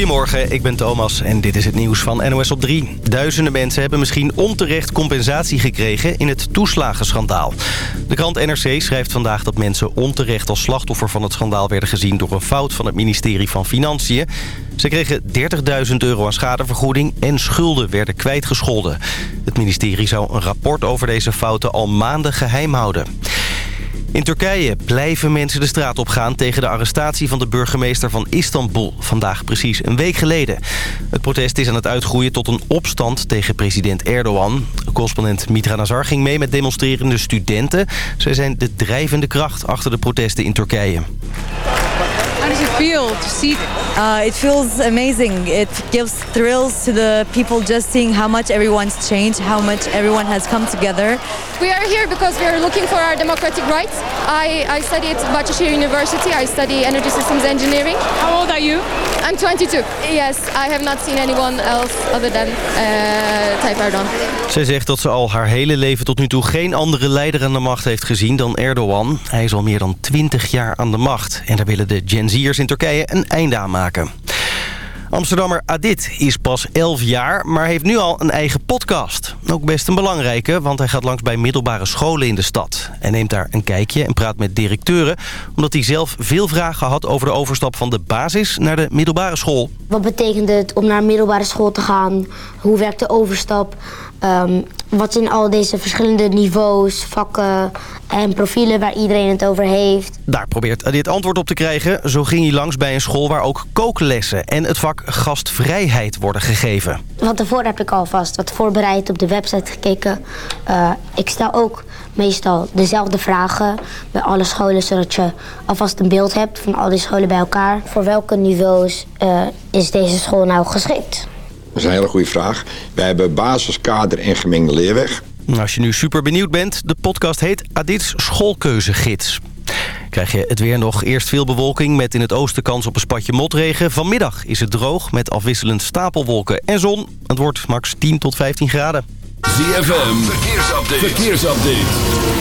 Goedemorgen, ik ben Thomas en dit is het nieuws van NOS op 3. Duizenden mensen hebben misschien onterecht compensatie gekregen in het toeslagenschandaal. De krant NRC schrijft vandaag dat mensen onterecht als slachtoffer van het schandaal werden gezien door een fout van het ministerie van Financiën. Ze kregen 30.000 euro aan schadevergoeding en schulden werden kwijtgescholden. Het ministerie zou een rapport over deze fouten al maanden geheim houden. In Turkije blijven mensen de straat op gaan tegen de arrestatie van de burgemeester van Istanbul. Vandaag precies een week geleden. Het protest is aan het uitgroeien tot een opstand tegen president Erdogan. Correspondent Mitra Nazar ging mee met demonstrerende studenten. Zij zijn de drijvende kracht achter de protesten in Turkije. Does it feel to see Uh, it feels amazing. It gives thrills to the people just seeing how much everyone's changed, how much everyone has come together. We are here because we are looking for our democratic rights. I, I study at Bahçeşehir University. I study energy systems engineering. How old are you? I'm 22. Yes, I have not seen anyone else other than uh, Tayyip Erdogan. Zij zegt dat ze al haar hele leven tot nu toe geen andere leider aan de macht heeft gezien dan Erdogan. Hij is al meer dan 20 jaar aan de macht. En daar willen de Gen Z'ers in Turkije een einde aan maken. Amsterdammer Adit is pas 11 jaar, maar heeft nu al een eigen podcast. Ook best een belangrijke, want hij gaat langs bij middelbare scholen in de stad. En neemt daar een kijkje en praat met directeuren... omdat hij zelf veel vragen had over de overstap van de basis naar de middelbare school. Wat betekent het om naar middelbare school te gaan? Hoe werkt de overstap? Ehm, wat zijn al deze verschillende niveaus, vakken en profielen waar iedereen het over heeft? Daar probeert Adit antwoord op te krijgen. Zo ging hij langs bij een school waar ook kooklessen en het vak gastvrijheid worden gegeven. Van tevoren heb ik alvast wat voorbereid op de website gekeken. Eh, ik stel ook meestal dezelfde vragen bij alle scholen... zodat je alvast een beeld hebt van al die scholen bij elkaar. Voor welke niveaus eh, is deze school nou geschikt? Dat is een hele goede vraag. Wij hebben basis, kader en gemengde leerweg. Als je nu super benieuwd bent, de podcast heet Adits Schoolkeuzegids. Krijg je het weer nog eerst veel bewolking met in het oosten kans op een spatje motregen. Vanmiddag is het droog met afwisselend stapelwolken en zon. Het wordt max 10 tot 15 graden. ZFM, verkeersupdate. verkeersupdate.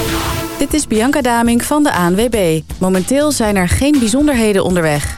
Dit is Bianca Daming van de ANWB. Momenteel zijn er geen bijzonderheden onderweg.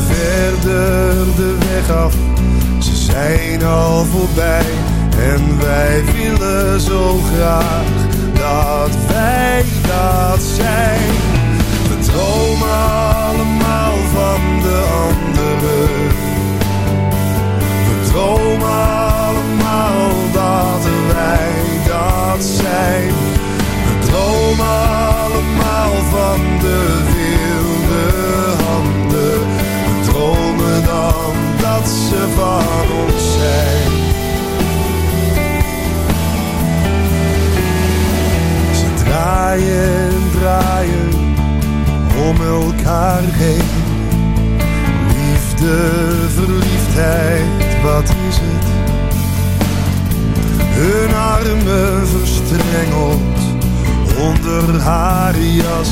Verder de weg af, ze zijn al voorbij. En wij willen zo graag dat wij dat zijn. Elkaar heen. Liefde, verliefdheid, wat is het? Hun armen verstrengeld onder haar jas.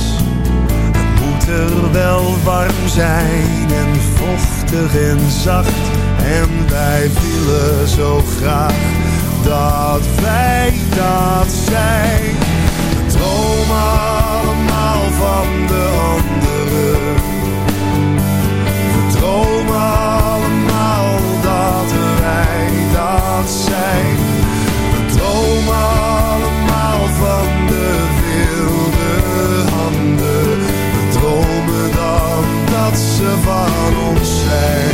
Het moet er wel warm zijn en vochtig en zacht. En wij willen zo graag dat wij dat zijn. We dromen allemaal van de ze van ons zijn.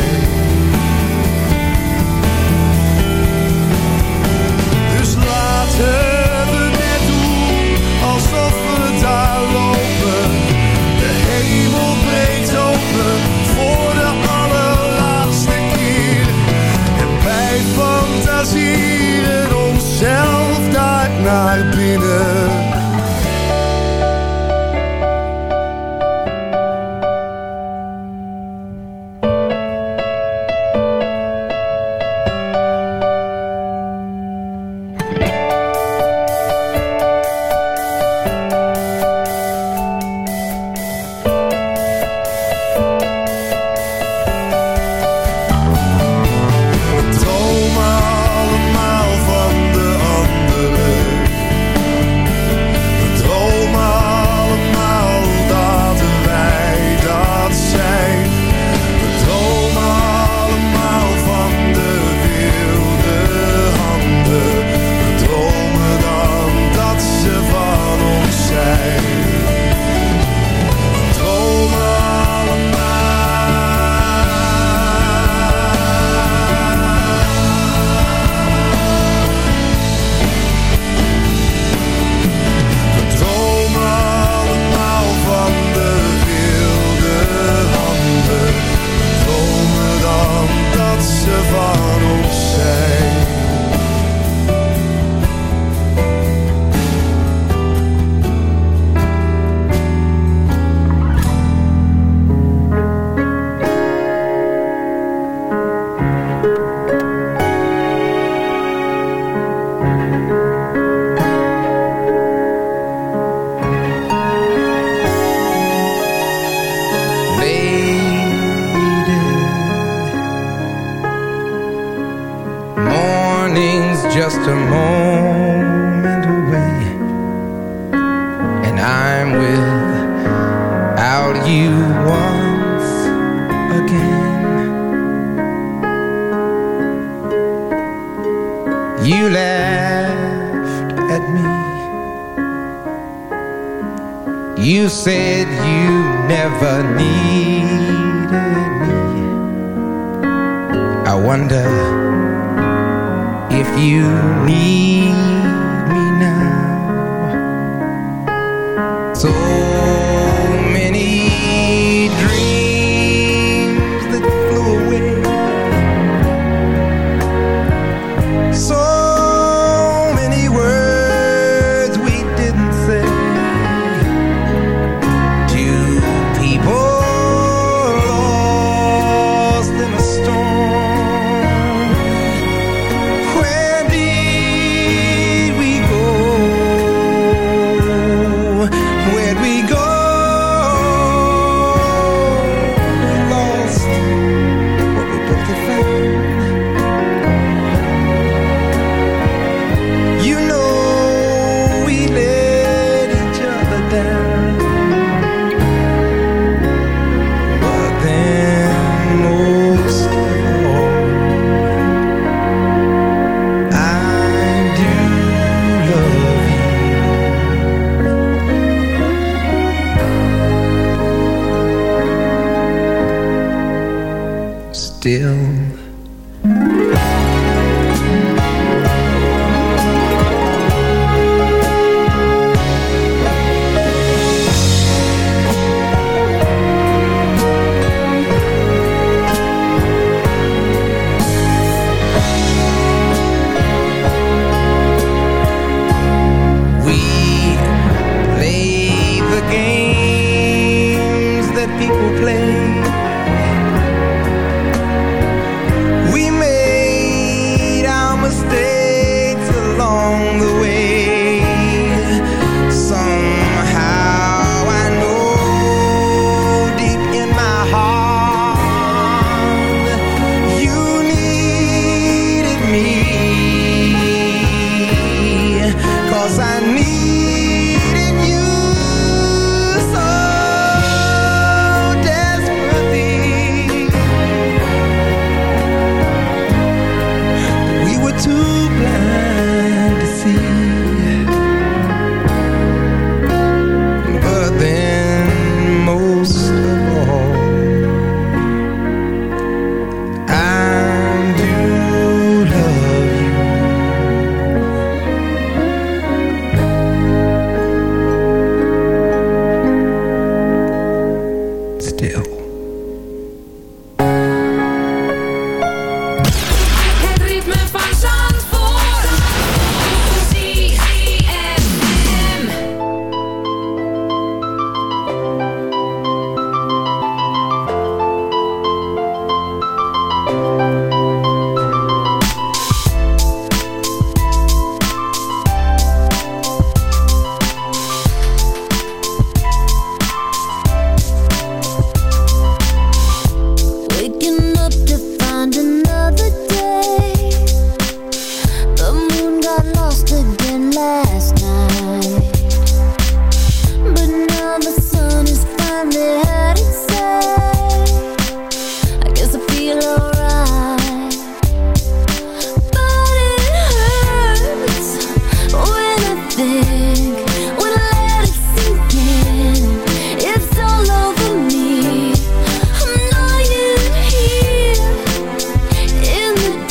Wonder if you need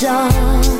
in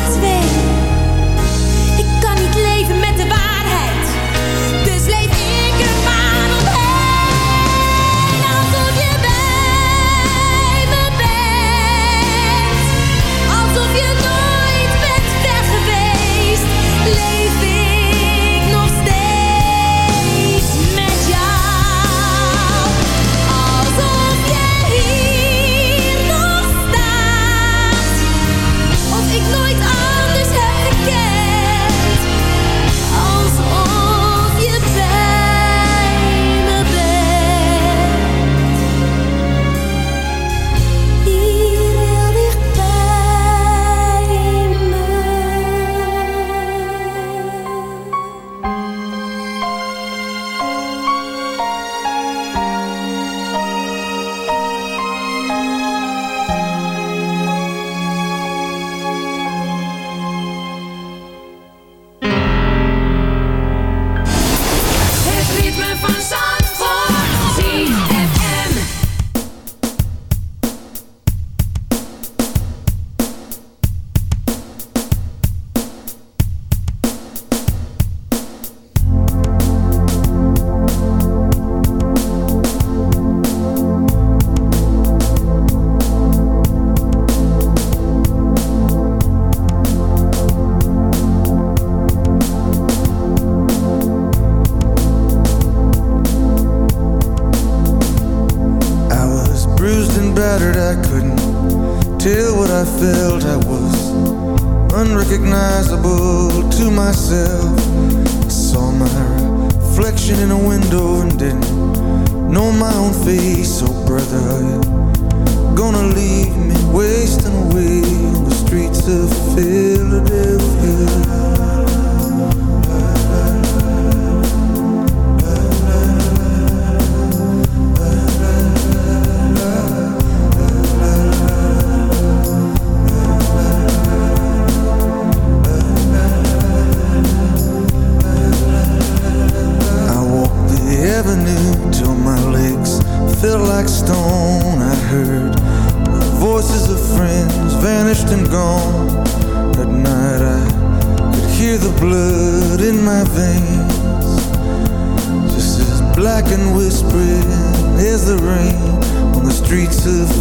It's me. The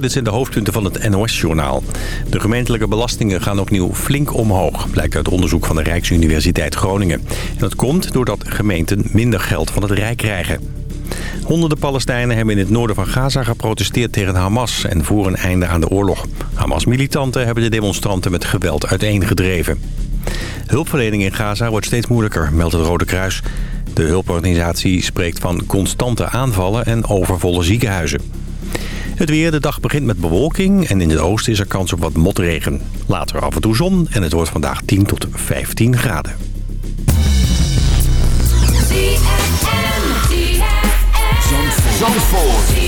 Dit zijn de hoofdpunten van het NOS-journaal. De gemeentelijke belastingen gaan opnieuw flink omhoog... blijkt uit onderzoek van de Rijksuniversiteit Groningen. En dat komt doordat gemeenten minder geld van het Rijk krijgen. Honderden Palestijnen hebben in het noorden van Gaza geprotesteerd tegen Hamas... en voor een einde aan de oorlog. Hamas-militanten hebben de demonstranten met geweld uiteengedreven. Hulpverlening in Gaza wordt steeds moeilijker, meldt het Rode Kruis. De hulporganisatie spreekt van constante aanvallen en overvolle ziekenhuizen. Het weer, de dag begint met bewolking en in het oosten is er kans op wat motregen. Later af en toe zon en het wordt vandaag 10 tot 15 graden. Zandvoort.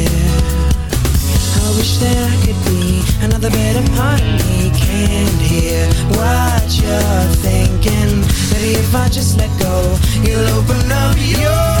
I could be another better part of me. Can't hear what you're thinking. Maybe if I just let go, you'll open up your